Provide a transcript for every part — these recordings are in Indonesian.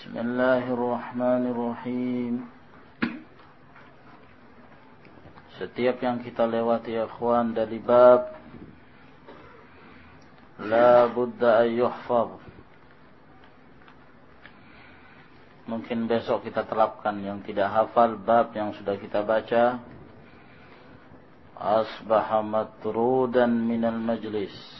بسم الله الرحمن الرحيم Setiap yang kita lewati ya ikhwan dari bab La budda an yuhfaz Mungkin besok kita terapkan yang tidak hafal bab yang sudah kita baca Asbaha matrudan minal majlis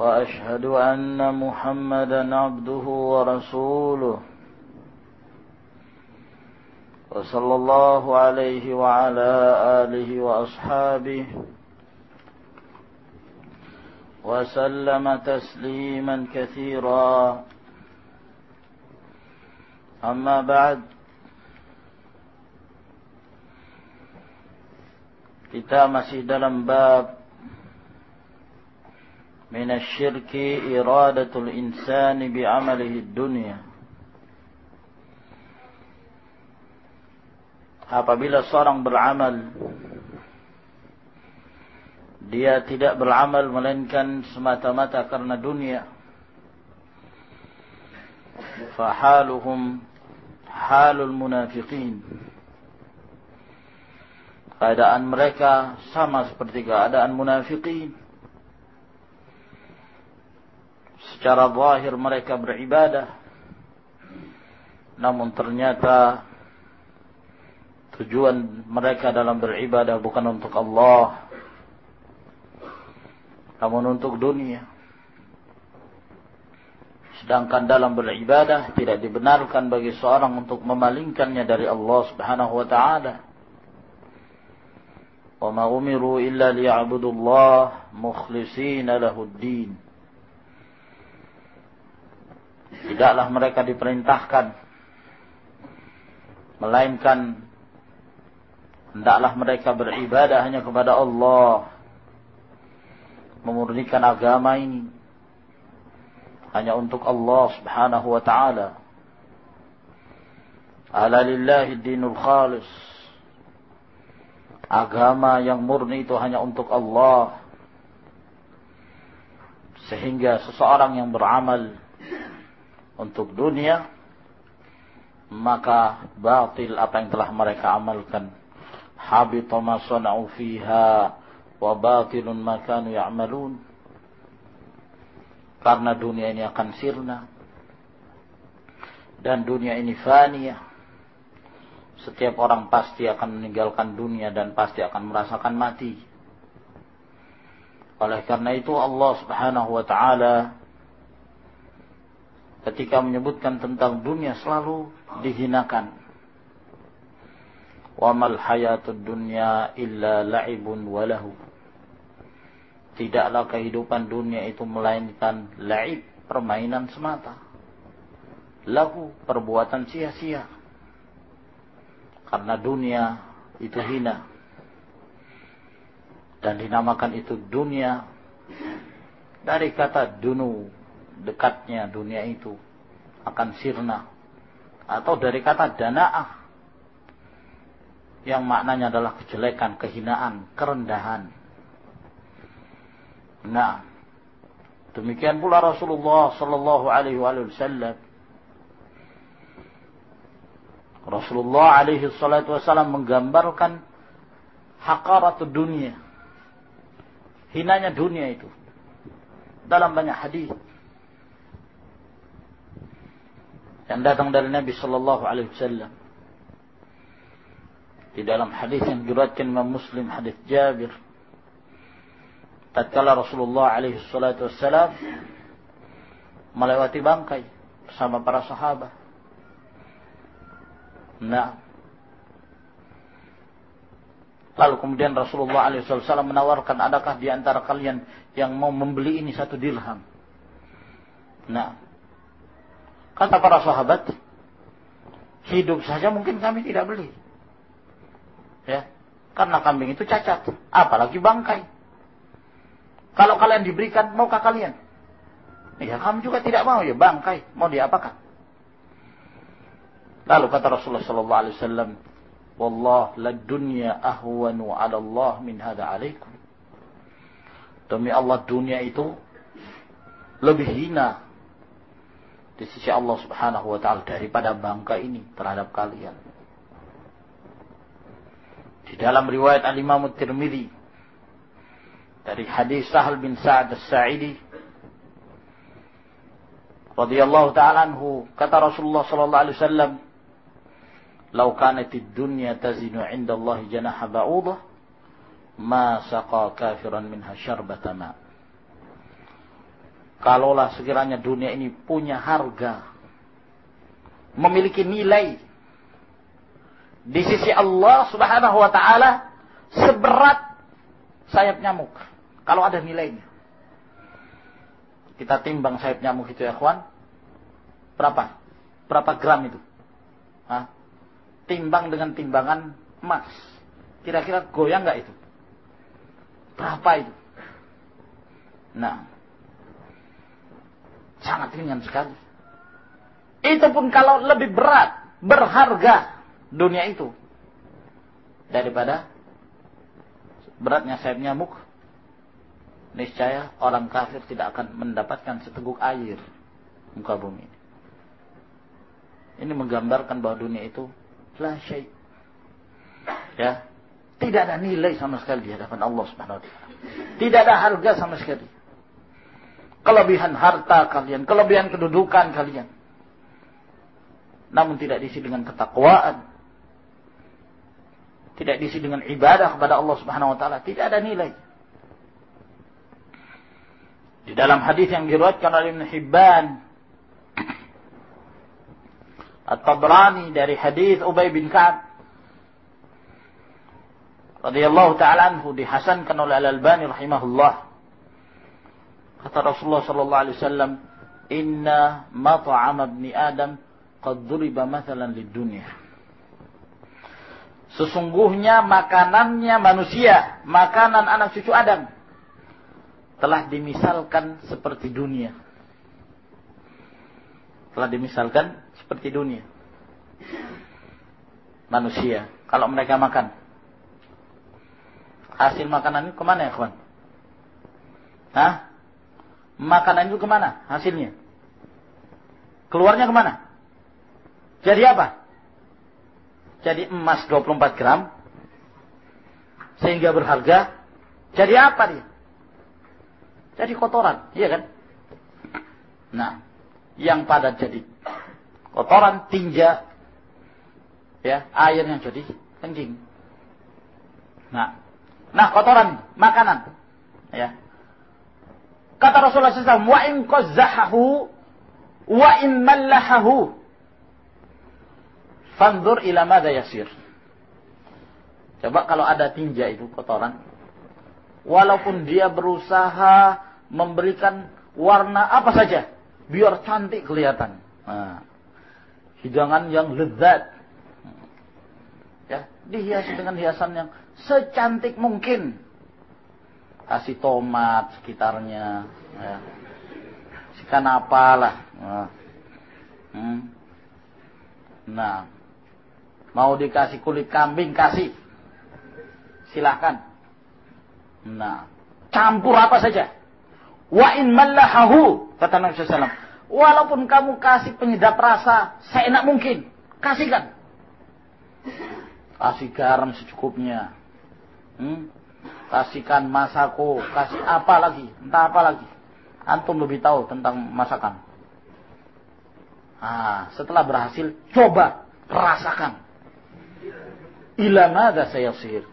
وأشهد أن محمدا عبده ورسوله. وصلى الله عليه وعلى آله وأصحابه وسلم تسليما كثيرا. أما بعد kita masih dalam bab من الشرك إرادة الإنسان بعمله الدنيا apabila seorang beramal dia tidak beramal melainkan semata-mata karena dunia fahaluhum halul munafiqin keadaan mereka sama seperti keadaan munafiqin secara zahir mereka beribadah namun ternyata tujuan mereka dalam beribadah bukan untuk Allah namun untuk dunia sedangkan dalam beribadah tidak dibenarkan bagi seorang untuk memalingkannya dari Allah Subhanahu wa taala وما أمروا إلا ليعبدوا الله مخلصين له الدين Tidaklah mereka diperintahkan. Melainkan hendaklah mereka beribadah hanya kepada Allah. Memurnikan agama ini hanya untuk Allah Subhanahu wa taala. Ala lillahi dinul khalis. Agama yang murni itu hanya untuk Allah. Sehingga seseorang yang beramal untuk dunia maka batil apa yang telah mereka amalkan. Habita ma sana'u fiha wa batilun ma kanu ya'malun. Karena dunia ini akan sirna. Dan dunia ini faniyah setiap orang pasti akan meninggalkan dunia dan pasti akan merasakan mati. Oleh karena itu Allah Subhanahu wa taala ketika menyebutkan tentang dunia selalu dihinakan. Wa mal hayatud dunya illa la'ibun walahu. Tidaklah kehidupan dunia itu melainkan la'ib, permainan semata. Lahu, perbuatan sia-sia. Karena dunia itu hina. Dan dinamakan itu dunia dari kata dunu, dekatnya dunia itu akan sirna atau dari kata dana'ah yang maknanya adalah kejelekan, kehinaan, kerendahan. Nah, demikian pula Rasulullah sallallahu alaihi wasallam Rasulullah alaihi salatu wasallam menggambarkan hakarat dunia. Hinanya dunia itu. Dalam banyak hadis. Yang datang dari Nabi sallallahu alaihi wasallam. Di dalam hadis yang diriwayatkan Imam Muslim hadis Jabir. Tatkala Rasulullah alaihi salatu wasallam melewati bangkai bersama para sahabat. Nah. Lalu kemudian Rasulullah SAW menawarkan, adakah di antara kalian yang mau membeli ini satu dirham? Nah, Kata para sahabat, hidup saja mungkin kami tidak beli. Ya, karena kambing itu cacat, apalagi bangkai. Kalau kalian diberikan, maukah kalian? Ya, kami juga tidak mau ya bangkai, mau diapakan? Lalu kata Rasulullah sallallahu alaihi wasallam, "Wallah la dunya ahwanu 'ala Allah min hada 'alaikum." Demi Allah dunia itu lebih hina di sisi Allah Subhanahu wa taala daripada bangka ini terhadap kalian. Di dalam riwayat Al-Imam Tirmidzi dari hadis Sahal bin Sa'ad As-Sa'idi radhiyallahu taala anhu kata Rasulullah sallallahu alaihi wasallam "Lau kanat ad-dunya tazinu 'inda Allah janaha ba'udah ma saqa kafiran minha syarbata ma' Kalaulah sekiranya dunia ini punya harga, memiliki nilai di sisi Allah Subhanahu wa taala seberat sayap nyamuk. Kalau ada nilainya. Kita timbang sayap nyamuk itu ya, kawan. Berapa? Berapa gram itu? Hah? Timbang dengan timbangan emas. Kira-kira goyang nggak itu? Berapa itu? Nah, Sangat ringan sekali. Itu pun kalau lebih berat, berharga dunia itu. Daripada beratnya sayap nyamuk. Niscaya orang kafir tidak akan mendapatkan seteguk air muka bumi ini. Menggambarkan bahwa dunia itu la. Ya, tidak ada nilai sama sekali di hadapan Allah Subhanahu wa. Tidak ada harga sama sekali kelebihan harta kalian, kelebihan kedudukan kalian. Namun tidak diisi dengan ketakwaan. Tidak diisi dengan ibadah kepada Allah Subhanahu wa taala, tidak ada nilai. Di dalam hadis yang diriwayatkan oleh Ibn Hibban At-Tabrani dari hadis Ubay bin Ka'ab radhiyallahu taala anhu dihasankan oleh Al-Albani rahimahullah Kata Rasulullah sallallahu alaihi wasallam, "Inna mat'am ibni Adam qad duriba mathalan lid dunya." Sesungguhnya makanannya manusia, makanan anak cucu Adam telah dimisalkan seperti dunia. Telah dimisalkan seperti dunia. Manusia, kalau mereka makan, hasil makanan itu ke mana ya kawan? Hah? Makanan itu ke mana hasilnya? Keluarnya ke mana? Jadi apa? Jadi emas 24 gram. Sehingga berharga. Jadi apa dia? Jadi kotoran. Iya kan? Nah. Yang padat jadi kotoran, tinja. Ya, air yang jadi kencing. Nah. Nah, kotoran, makanan. Ya. Kata Rasulullah SAW, wa in qazzahahu wa in mallahahu fanzur ila madha yasir. Coba kalau ada tinja itu kotoran, walaupun dia berusaha memberikan warna apa saja, biar cantik kelihatan. Nah, hidangan yang lezat, ya dihiasi dengan hiasan yang secantik mungkin kasih tomat sekitarnya ya. Sikan apalah nah. Hmm. nah mau dikasih kulit kambing kasih silahkan nah campur apa saja wa in mallahahu kata Nabi SAW walaupun kamu kasih penyedap rasa seenak mungkin kasihkan kasih garam secukupnya hmm? Kasihkan masako, kasih apa lagi, entah apa lagi. Antum lebih tahu tentang masakan. Ah, setelah berhasil, coba rasakan. Ila nada saya sihir.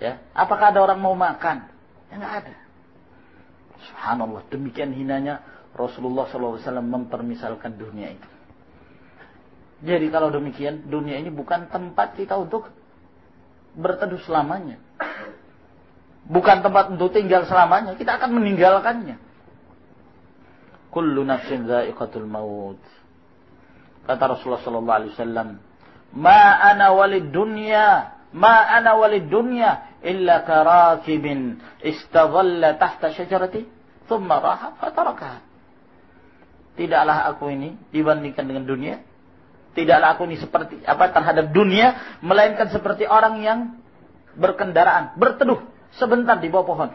Ya, apakah ada orang mau makan? Ya enggak ada. Subhanallah, demikian hinanya Rasulullah SAW mempermisalkan dunia itu. Jadi kalau demikian, dunia ini bukan tempat kita untuk berteduh selamanya bukan tempat untuk tinggal selamanya, kita akan meninggalkannya. kullu nafsin dha'iqatul maut. Kata Rasulullah sallallahu alaihi wasallam, "Ma ana walid dunya, ma ana walid dunya illa karakibin istadhalla tahta syajarati thumma raha fatarakaha." Tidaklah aku ini dibandingkan dengan dunia, tidaklah aku ini seperti apa terhadap dunia melainkan seperti orang yang berkendaraan, berteduh sebentar di bawah pohon.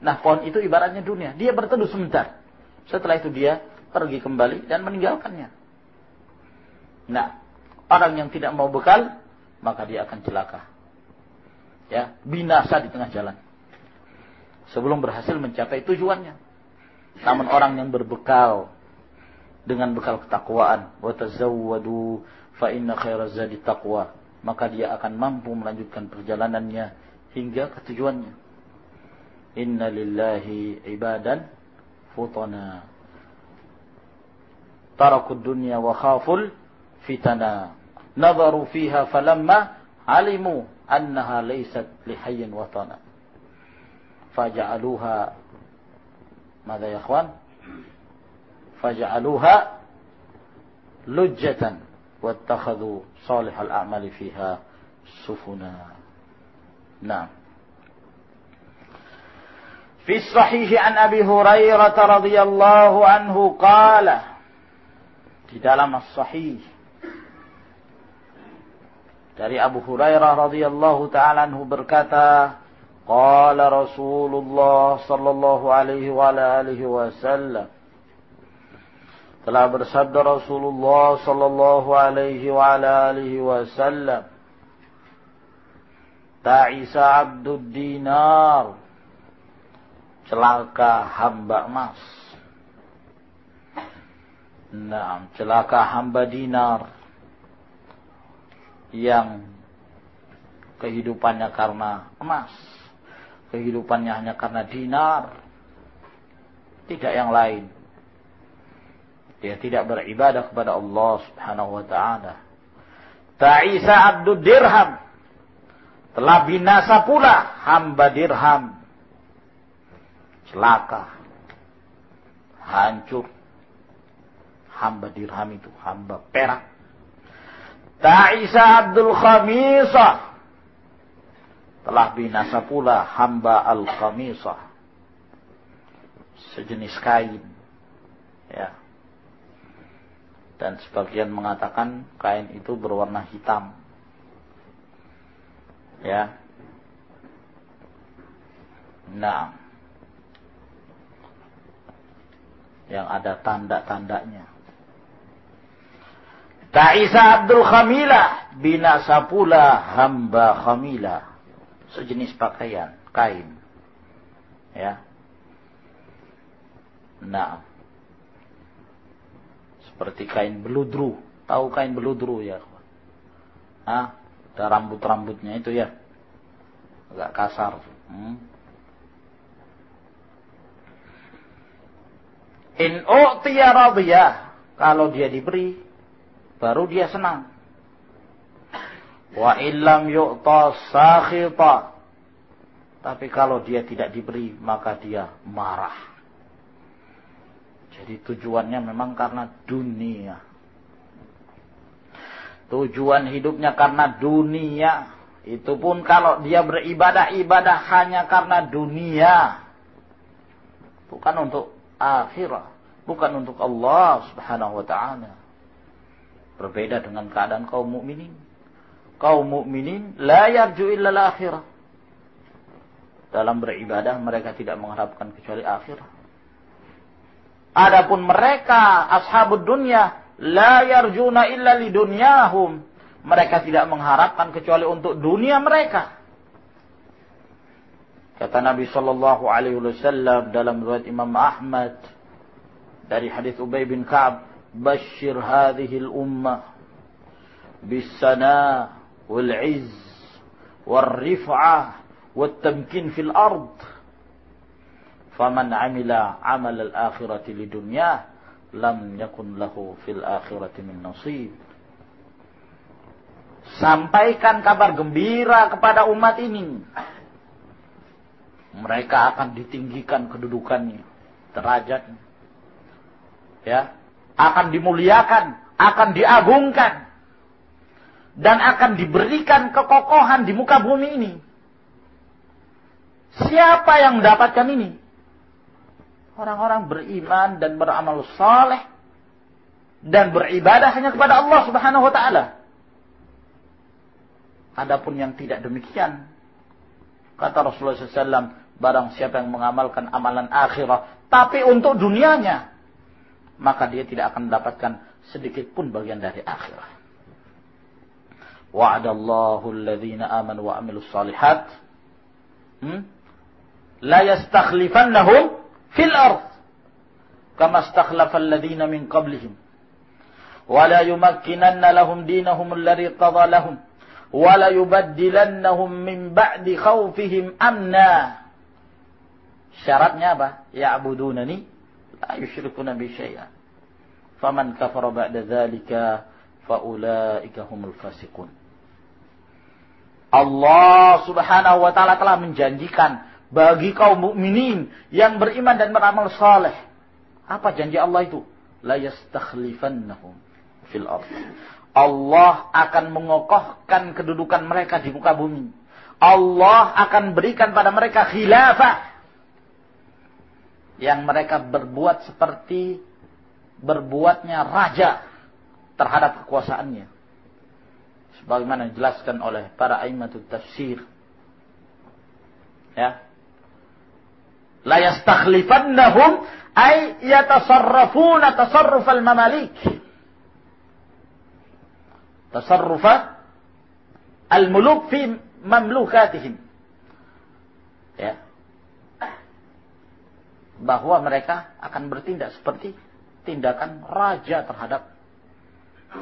Nah, pohon itu ibaratnya dunia. Dia berteduh sebentar. Setelah itu dia pergi kembali dan meninggalkannya. Nah, orang yang tidak mau bekal, maka dia akan celaka. Ya, binasa di tengah jalan. Sebelum berhasil mencapai tujuannya. Namun orang yang berbekal dengan bekal ketakwaan, wa tazawwadu fa inna khairaz zadi taqwa, maka dia akan mampu melanjutkan perjalanannya hingga ke tujuannya. Inna lillahi ibadan futana. Tarakud dunya wa khaful fitana. Nazaru fiha falamma alimu annaha laysat lihayyin watana. Faja'aluha Mada ya ikhwan? Faja'aluha lujjatan wattakhadhu salihal a'mali fiha sufuna. Nah. في الصحيح عن أبي هريرة رضي الله عنه قال di dalam as-sahih dari Abu Hurairah radhiyallahu taala anhu berkata qala Rasulullah sallallahu alaihi wa alihi wasallam telah bersabda Rasulullah sallallahu alaihi wa alihi wasallam Ta'isa abdud dinar celaka hamba emas. Nah, celaka hamba dinar yang kehidupannya karena emas. Kehidupannya hanya karena dinar. Tidak yang lain. Dia tidak beribadah kepada Allah subhanahu wa ta'ala. Ta'isa abdud dirham. Telah binasa pula hamba dirham celaka, hancur. Hamba dirham itu, hamba perak. Ta'isa Abdul Khamisah. Telah binasa pula hamba Al-Khamisah. Sejenis kain. Ya. Dan sebagian mengatakan kain itu berwarna hitam. Ya. Nah. yang ada tanda-tandanya. Ta'isa Abdul Khamila binasa pula hamba Khamila sejenis pakaian kain ya nah seperti kain beludru tahu kain beludru ya ah ada rambut-rambutnya itu ya agak kasar hmm. In u'tiya radiyah. Kalau dia diberi, baru dia senang. Wa illam yu'ta sakhita. Tapi kalau dia tidak diberi, maka dia marah. Jadi tujuannya memang karena dunia. Tujuan hidupnya karena dunia. Itu pun kalau dia beribadah-ibadah hanya karena dunia. Bukan untuk akhirah, bukan untuk Allah Subhanahu wa taala. Berbeda dengan keadaan kaum mukminin. Kaum mukminin la yarju illa akhirah. Dalam beribadah mereka tidak mengharapkan kecuali akhirah. Adapun mereka ashabud dunya la yarjuna illa lidunyahum. Mereka tidak mengharapkan kecuali untuk dunia mereka. Kata Nabi Shallallahu Alaihi Wasallam dalam riwayat Imam Ahmad dari hadis Ubay bin Ka'ab, "Bashir hadhihi al-ummah bis-sana wal-'izz wal-rif'ah wal-tamkin fil ard." Faman 'amila 'amal al-akhirati lam yakun lahu fil akhirati min nasib. Sampaikan kabar gembira kepada umat ini mereka akan ditinggikan kedudukannya, derajatnya. ya akan dimuliakan, akan diagungkan dan akan diberikan kekokohan di muka bumi ini. Siapa yang mendapatkan ini? Orang-orang beriman dan beramal saleh dan beribadah hanya kepada Allah Subhanahu wa taala. Adapun yang tidak demikian, kata Rasulullah SAW, barang siapa yang mengamalkan amalan akhirat, tapi untuk dunianya, maka dia tidak akan mendapatkan sedikit pun bagian dari akhirat. Wa'adallahu alladhina amanu wa amilus salihat. Hmm? La yastakhlifannahum fil ard. Kama istakhlafa alladhina min qablihim. Wa la yumakkinanna lahum dinahum alladhi qadha lahum. Wa la yubaddilannahum min ba'di khawfihim amna. Syaratnya apa? Ya'budunani la yusyrikuna bi syai'a. Faman kafara ba'da dzalika faulaika humul fasiqun. Allah Subhanahu wa taala telah menjanjikan bagi kaum mukminin yang beriman dan beramal saleh. Apa janji Allah itu? La yastakhlifannahum fil ardh. Allah akan mengokohkan kedudukan mereka di muka bumi. Allah akan berikan pada mereka khilafah yang mereka berbuat seperti berbuatnya raja terhadap kekuasaannya sebagaimana dijelaskan oleh para aimatut tafsir. Ya. La yastakhlifannahum ay yatasarrafuna tasarruf al-mamalik. Tasarruf al-muluk fi mamlukatihim. Ya. Bahwa mereka akan bertindak seperti tindakan raja terhadap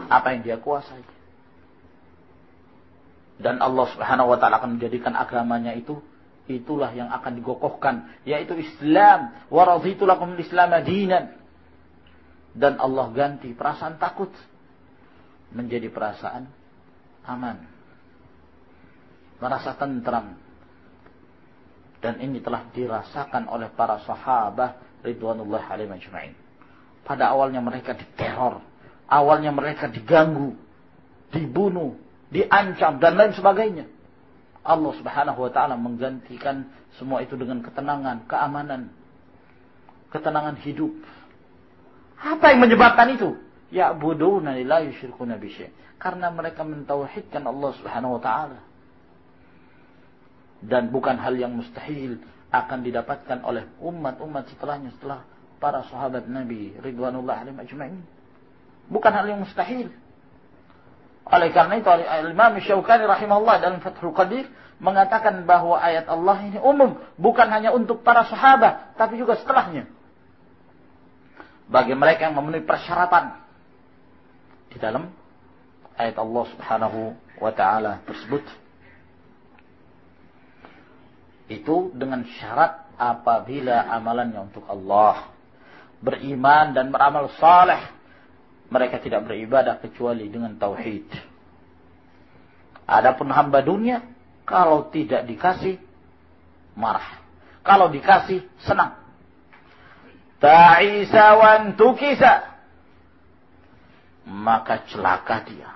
apa yang dia kuasai. Dan Allah Subhanahu wa taala akan menjadikan agamanya itu itulah yang akan digokohkan yaitu Islam wa raditu lakum Islam dinan. Dan Allah ganti perasaan takut menjadi perasaan aman. Merasa tentram. Dan ini telah dirasakan oleh para sahabat ridwanullah alaihi majma'in. Pada awalnya mereka diteror, awalnya mereka diganggu, dibunuh, diancam dan lain sebagainya. Allah Subhanahu wa taala menggantikan semua itu dengan ketenangan, keamanan, ketenangan hidup. Apa yang menyebabkan itu? Ya buduna la yusyrikuna bi Karena mereka mentauhidkan Allah Subhanahu wa taala. Dan bukan hal yang mustahil akan didapatkan oleh umat-umat setelahnya setelah para sahabat Nabi ridwanullah alaihim ajma'in. Bukan hal yang mustahil. Oleh karena itu Imam Syaukani rahimahullah dalam Fathul Qadir mengatakan bahwa ayat Allah ini umum, bukan hanya untuk para sahabat, tapi juga setelahnya. Bagi mereka yang memenuhi persyaratan di dalam ayat Allah Subhanahu wa taala tersebut. Itu dengan syarat apabila amalannya untuk Allah, beriman dan beramal saleh mereka tidak beribadah kecuali dengan tauhid. Adapun hamba dunia, kalau tidak dikasih, marah. Kalau dikasih, senang. Ta'isa wan tukisa. Maka celaka dia.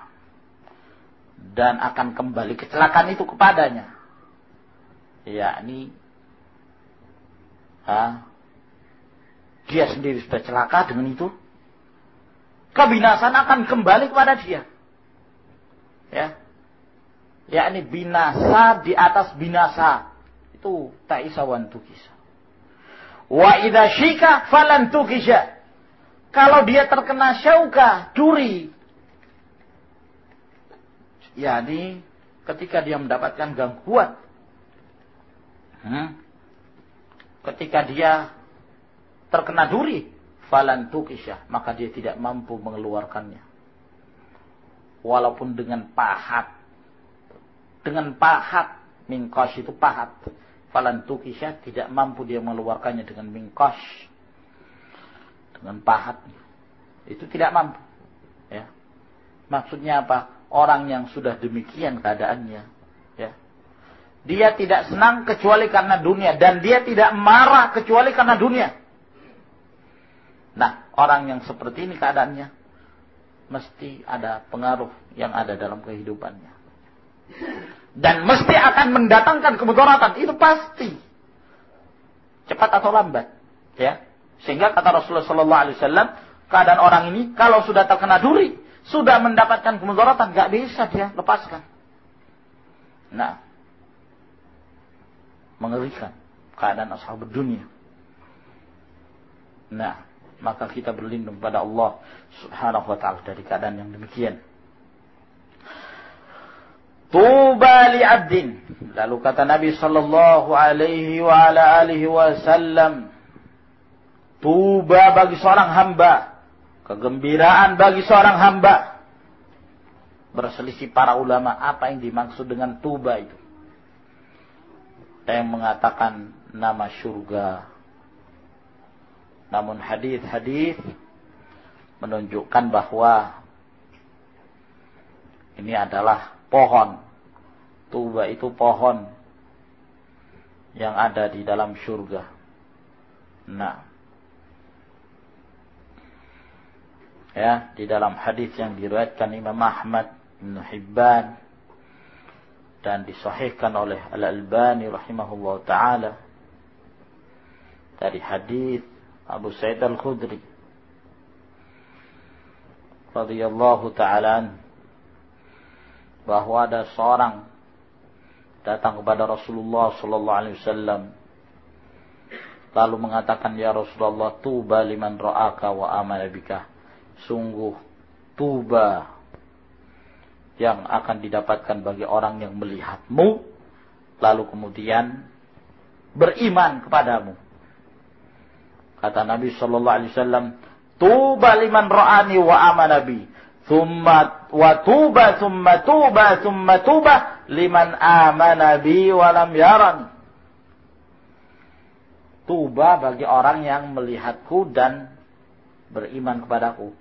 Dan akan kembali kecelakaan itu kepadanya. Yakni, ha, dia sendiri sudah celaka dengan itu, kebinasan akan kembali kepada dia. Ya. Yakni binasa di atas binasa. Itu ta'isa wan tukisa. Wa idha syika falan tukisha. Kalau dia terkena syauka, duri. Yani ketika dia mendapatkan gangguan. Hmm, ketika dia terkena duri, falan tukisha maka dia tidak mampu mengeluarkannya. Walaupun dengan pahat dengan pahat mingkos itu pahat. Falan tukisha tidak mampu dia mengeluarkannya dengan mingkos dengan pahat. Itu tidak mampu ya. Maksudnya apa? Orang yang sudah demikian keadaannya ya. Dia tidak senang kecuali karena dunia dan dia tidak marah kecuali karena dunia Nah, orang yang seperti ini keadaannya mesti ada pengaruh yang ada dalam kehidupannya. Dan mesti akan mendatangkan kemudaratan, itu pasti. Cepat atau lambat, ya. Sehingga kata Rasulullah sallallahu alaihi wasallam, keadaan orang ini kalau sudah terkena duri, sudah mendapatkan kemudaratan, gak bisa dia lepaskan. Nah, mengerikan keadaan ashab dunia. Nah, maka kita berlindung pada Allah Subhanahu wa taala dari keadaan yang demikian. Tuba li abdin. Lalu kata Nabi sallallahu alaihi wa ala alihi wasallam, tuba bagi seorang hamba, kegembiraan bagi seorang hamba. Berselisih para ulama apa yang dimaksud dengan tuba itu. Ada yang mengatakan nama surga. Namun hadis-hadis menunjukkan bahwa ini adalah pohon. Tuba itu pohon yang ada di dalam surga. Nah, ya di dalam hadis yang diriwayatkan Imam Ahmad Ibn Hibban dan disahihkan oleh Al-Albani rahimahullah taala dari hadis Abu Sa'id Al-Khudri radhiyallahu taala bahwa ada seorang datang kepada Rasulullah sallallahu alaihi wasallam lalu mengatakan ya Rasulullah tuba liman ra'aka wa amana bika. Sungguh tuba yang akan didapatkan bagi orang yang melihatmu lalu kemudian beriman kepadamu kata Nabi sallallahu alaihi wasallam tuba liman ra'ani wa amana bi Thumma wa tuba thumma tuba thumma tuba liman amana bi wa lam yaran. Tuba bagi orang yang melihatku dan beriman kepadaku.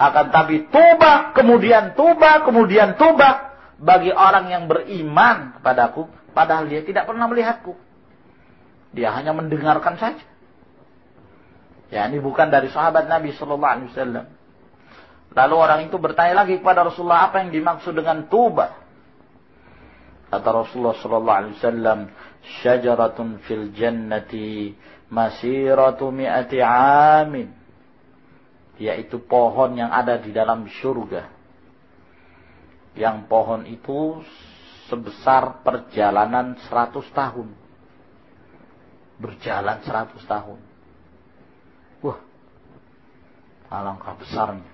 Akan tapi tuba, kemudian tuba, kemudian tuba bagi orang yang beriman kepadaku, padahal dia tidak pernah melihatku. Dia hanya mendengarkan saja. Ya, ini bukan dari sahabat Nabi Sallallahu Alaihi Wasallam. Lalu orang itu bertanya lagi kepada Rasulullah apa yang dimaksud dengan tuba. Kata Rasulullah sallallahu alaihi wasallam, "Syajaratun fil jannati masiratu mi'ati 'amin." Yaitu pohon yang ada di dalam surga. Yang pohon itu sebesar perjalanan 100 tahun. Berjalan 100 tahun. Alangkah besarnya.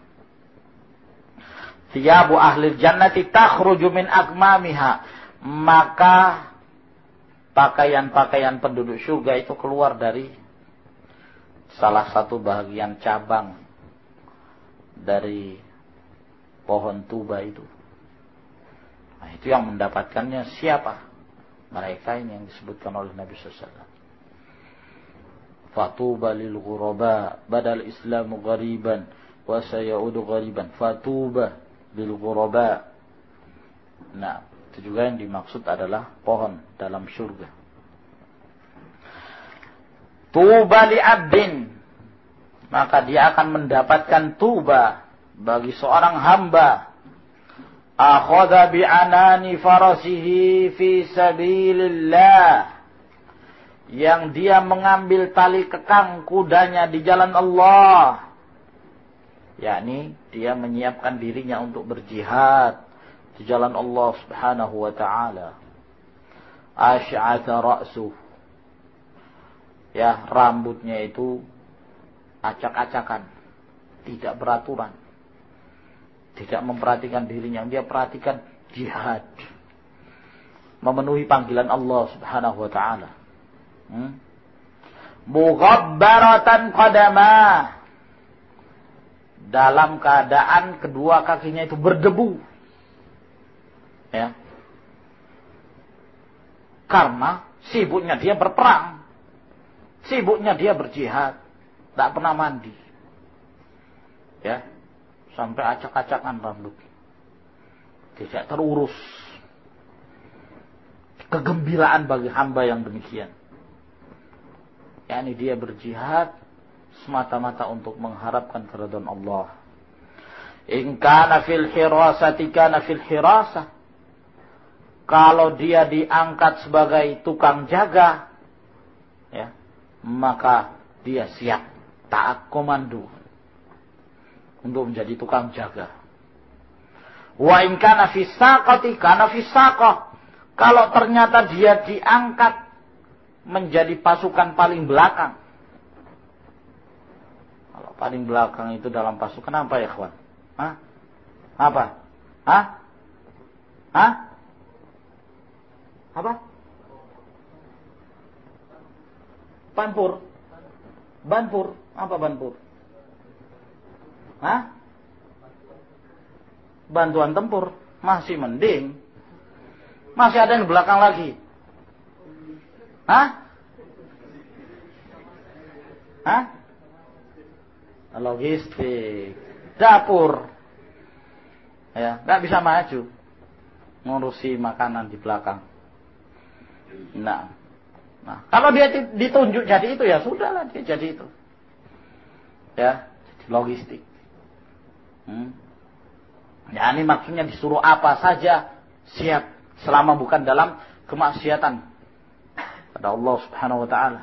Thiyabu ahli jannati takhruju min akmamiha. Maka pakaian-pakaian penduduk surga itu keluar dari salah satu bagian cabang dari pohon tuba itu. Nah, itu yang mendapatkannya siapa? Mereka ini yang disebutkan oleh Nabi SAW. Fatuba lil ghuraba badal islamu ghariban wa sayaudu ghariban. Fatuba bil ghuraba. Nah, itu juga yang dimaksud adalah pohon dalam surga. Tuba li abdin. Maka dia akan mendapatkan tuba bagi seorang hamba. Akhadha anani farasihi fi sabilillah. Yang dia mengambil tali kekang kudanya di jalan Allah yakni dia menyiapkan dirinya untuk berjihad di jalan Allah Subhanahu wa taala. Asy'atha ra'suh. Ya, rambutnya itu acak-acakan, tidak beraturan. Tidak memperhatikan dirinya, dia perhatikan jihad. Memenuhi panggilan Allah Subhanahu wa taala. Hmm? Mughabbaratan qadamah dalam keadaan kedua kakinya itu berdebu. Ya. Karena sibuknya dia berperang. Sibuknya dia berjihad. Tak pernah mandi. Ya. Sampai acak-acakan rambut. Tidak terurus. Kegembiraan bagi hamba yang demikian. Ya, ini dia berjihad semata-mata untuk mengharapkan keridhaan Allah. In kana fil hirasati kana fil. Kalau dia diangkat sebagai tukang jaga, ya, maka dia siap taat komando untuk menjadi tukang jaga. Wa in kana fi saqati kana fi saqah. Kalau ternyata dia diangkat menjadi pasukan paling belakang. Kalau paling belakang itu dalam pasukan apa ya, kawan? Hah? Apa? Hah? Hah? Apa? Banpur. Banpur. Apa banpur? Hah? Bantuan tempur. Masih mending. Masih ada yang belakang lagi. Hah? Hah? Logistik. Dapur. Ya, nggak bisa maju. Ngurusi makanan di belakang. Nah, nah kalau dia ditunjuk jadi itu ya sudahlah dia jadi itu. Ya, logistik. Hmm. Ya ini maksudnya disuruh apa saja siap selama bukan dalam kemaksiatan pada Allah Subhanahu wa taala.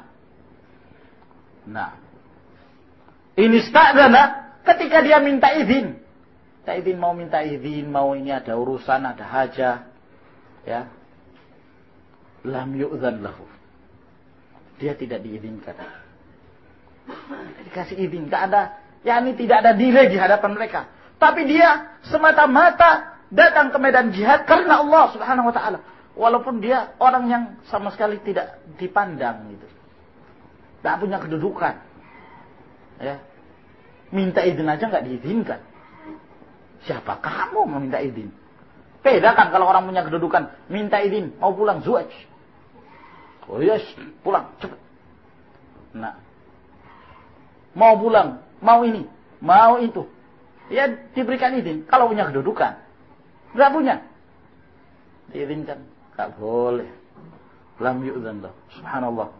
Nah, ini sta'dana ketika dia minta izin. Minta izin mau minta izin, mau ini ada urusan, ada hajah. Ya. Lam yu'zan lahu. Dia tidak diizinkan. Dikasih izin, tidak ada Ya ini tidak ada nilai di hadapan mereka. Tapi dia semata-mata datang ke medan jihad karena Allah Subhanahu wa taala. Walaupun dia orang yang sama sekali tidak dipandang gitu. Tidak punya kedudukan. Ya. Minta izin aja nggak diizinkan. Siapa kamu mau minta izin? Beda kan kalau orang punya kedudukan, minta izin, mau pulang zuaj. Oh yes, pulang cepat. Nah, mau pulang, mau ini, mau itu. Ya diberikan izin kalau punya kedudukan. Enggak punya. Diizinkan. Enggak boleh. Lam yu'zan lah. Subhanallah.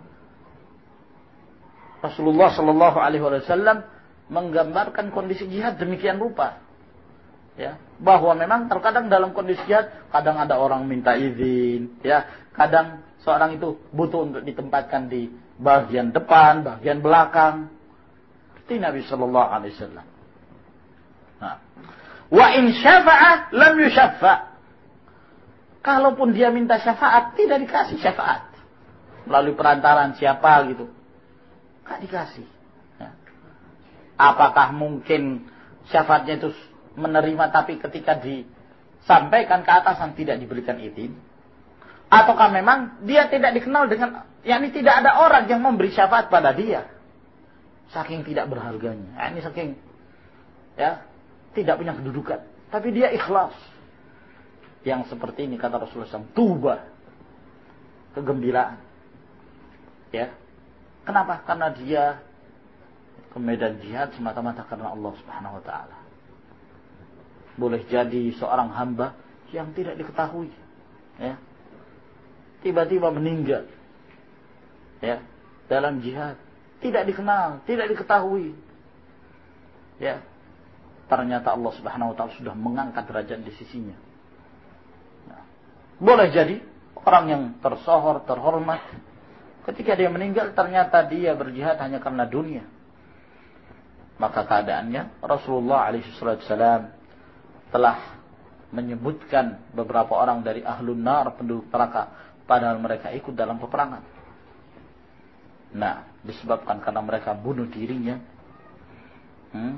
Rasulullah Shallallahu Alaihi Wasallam menggambarkan kondisi jihad demikian rupa. Ya, bahwa memang terkadang dalam kondisi jihad kadang ada orang minta izin, ya, kadang seorang itu butuh untuk ditempatkan di bagian depan, bagian belakang, seperti Nabi Shallallahu Alaihi Wasallam. Nah. Wa in syafa'a lam yusyaffa. Kalaupun dia minta syafaat, tidak dikasih syafaat. Melalui perantaran siapa gitu. Tidak dikasih. Ya. Apakah mungkin syafaatnya itu menerima tapi ketika disampaikan ke atasan tidak diberikan izin? Ataukah memang dia tidak dikenal dengan, yakni tidak ada orang yang memberi syafaat pada dia? Saking tidak berharganya. Nah, ini saking ya tidak punya kedudukan. Tapi dia ikhlas. Yang seperti ini kata Rasulullah SAW. Tuba. Kegembiraan. Ya. Kenapa? Karena dia ke medan jihad semata-mata karena Allah Subhanahu wa taala. Boleh jadi seorang hamba yang tidak diketahui ya. Tiba-tiba meninggal. Ya, dalam jihad tidak dikenal, tidak diketahui. Ya. Ternyata Allah Subhanahu wa taala sudah mengangkat derajat di sisinya. Boleh jadi orang yang tersohor, terhormat ketika dia meninggal ternyata dia berjihad hanya karena dunia. Maka keadaannya Rasulullah alaihissalam telah menyebutkan beberapa orang dari ahlun nar penduduk neraka padahal mereka ikut dalam peperangan. Nah, disebabkan karena mereka bunuh dirinya. Hmm?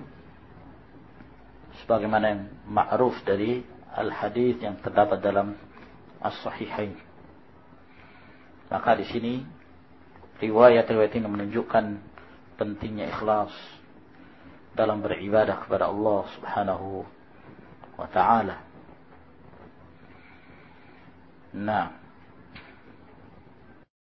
Sebagaimana yang ma'ruf dari al-hadis yang terdapat dalam as-sahihain. Maka di sini riwayat-riwayat ini menunjukkan pentingnya ikhlas dalam beribadah kepada Allah Subhanahu wa taala. Nah,